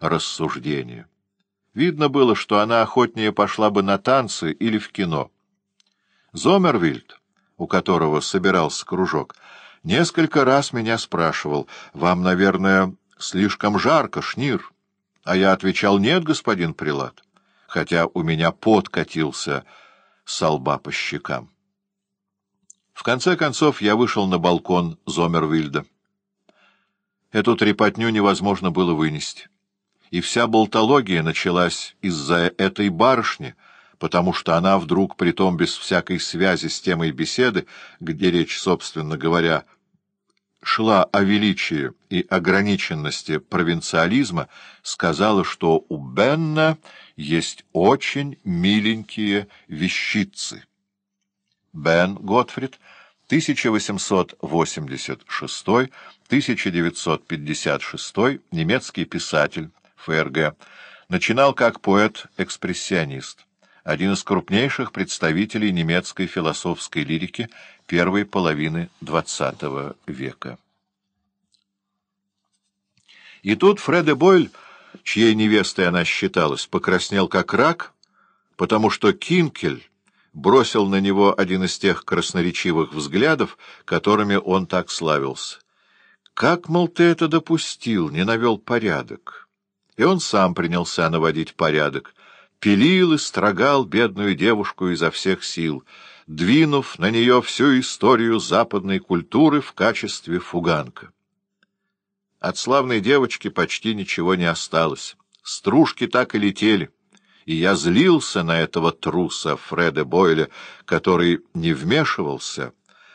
рассуждения. Видно было, что она охотнее пошла бы на танцы или в кино. Зомервильд, у которого собирался кружок, несколько раз меня спрашивал, «Вам, наверное, слишком жарко, Шнир?» А я отвечал, «Нет, господин Прилад», хотя у меня пот катился со лба по щекам. В конце концов я вышел на балкон Зомервильда. Эту трепотню невозможно было вынести. И вся болтология началась из-за этой барышни, потому что она вдруг, притом без всякой связи с темой беседы, где речь, собственно говоря, шла о величии и ограниченности провинциализма, сказала, что у Бенна есть очень миленькие вещицы. Бен Готфрид, 1886-1956, немецкий писатель, ФРГ, начинал как поэт-экспрессионист, один из крупнейших представителей немецкой философской лирики первой половины XX века. И тут Фреде Бойль, чьей невестой она считалась, покраснел как рак, потому что Кинкель бросил на него один из тех красноречивых взглядов, которыми он так славился. «Как, мол, ты это допустил, не навел порядок?» И он сам принялся наводить порядок, пилил и строгал бедную девушку изо всех сил, двинув на нее всю историю западной культуры в качестве фуганка. От славной девочки почти ничего не осталось. Стружки так и летели и я злился на этого труса Фреда Бойля, который не вмешивался,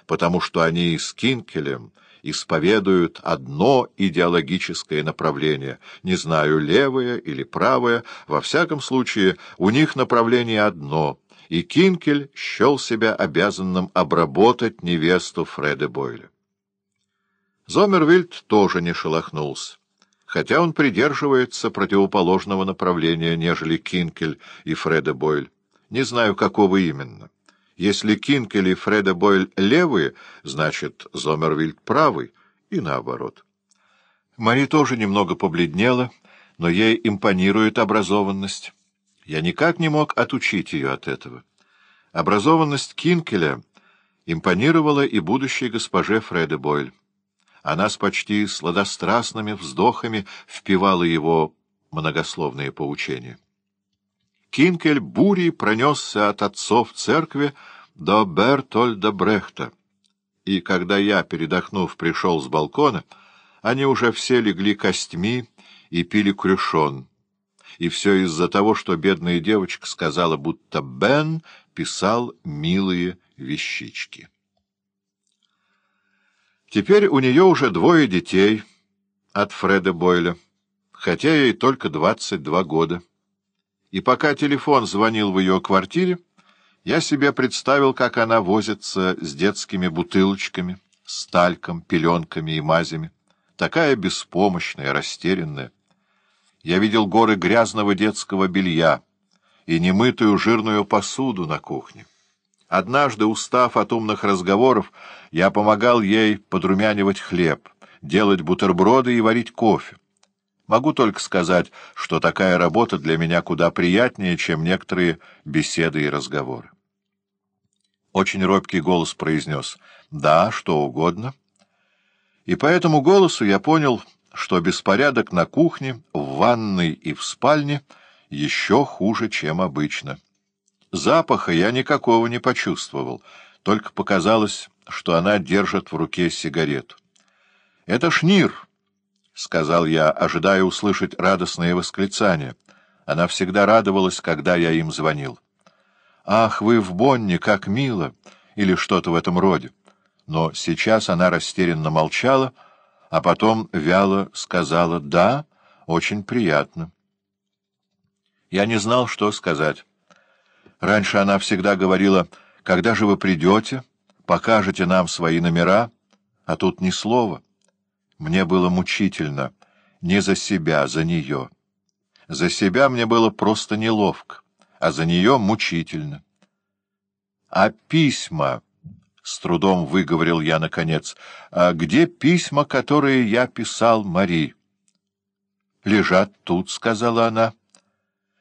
потому что они с Кинкелем исповедуют одно идеологическое направление, не знаю, левое или правое, во всяком случае, у них направление одно, и Кинкель счел себя обязанным обработать невесту Фреда Бойля. Зомервильд тоже не шелохнулся хотя он придерживается противоположного направления, нежели Кинкель и Фреда Бойль. Не знаю, какого именно. Если Кинкель и Фреда Бойль левые, значит, Зомервильд правый, и наоборот. Мари тоже немного побледнела, но ей импонирует образованность. Я никак не мог отучить ее от этого. Образованность Кинкеля импонировала и будущей госпоже Фреда Бойль. Она с почти сладострастными вздохами впивала его многословные поучения. Кинкель бурей пронесся от отцов церкви до Бертольда Брехта, и когда я, передохнув, пришел с балкона, они уже все легли костьми и пили крюшон. И все из-за того, что бедная девочка сказала, будто Бен писал милые вещички. Теперь у нее уже двое детей от Фреда Бойля, хотя ей только 22 года. И пока телефон звонил в ее квартире, я себе представил, как она возится с детскими бутылочками, с тальком, пеленками и мазями, такая беспомощная, растерянная. Я видел горы грязного детского белья и немытую жирную посуду на кухне. Однажды, устав от умных разговоров, я помогал ей подрумянивать хлеб, делать бутерброды и варить кофе. Могу только сказать, что такая работа для меня куда приятнее, чем некоторые беседы и разговоры. Очень робкий голос произнес «Да, что угодно». И по этому голосу я понял, что беспорядок на кухне, в ванной и в спальне еще хуже, чем обычно. Запаха я никакого не почувствовал, только показалось, что она держит в руке сигарету. — Это шнир, — сказал я, ожидая услышать радостное восклицание. Она всегда радовалась, когда я им звонил. — Ах, вы в Бонне, как мило! Или что-то в этом роде. Но сейчас она растерянно молчала, а потом вяло сказала «да, очень приятно». Я не знал, что сказать. Раньше она всегда говорила, когда же вы придете, покажете нам свои номера, а тут ни слова. Мне было мучительно, не за себя, за нее. За себя мне было просто неловко, а за нее мучительно. А письма, — с трудом выговорил я наконец, — а где письма, которые я писал Мари? лежат тут, — сказала она.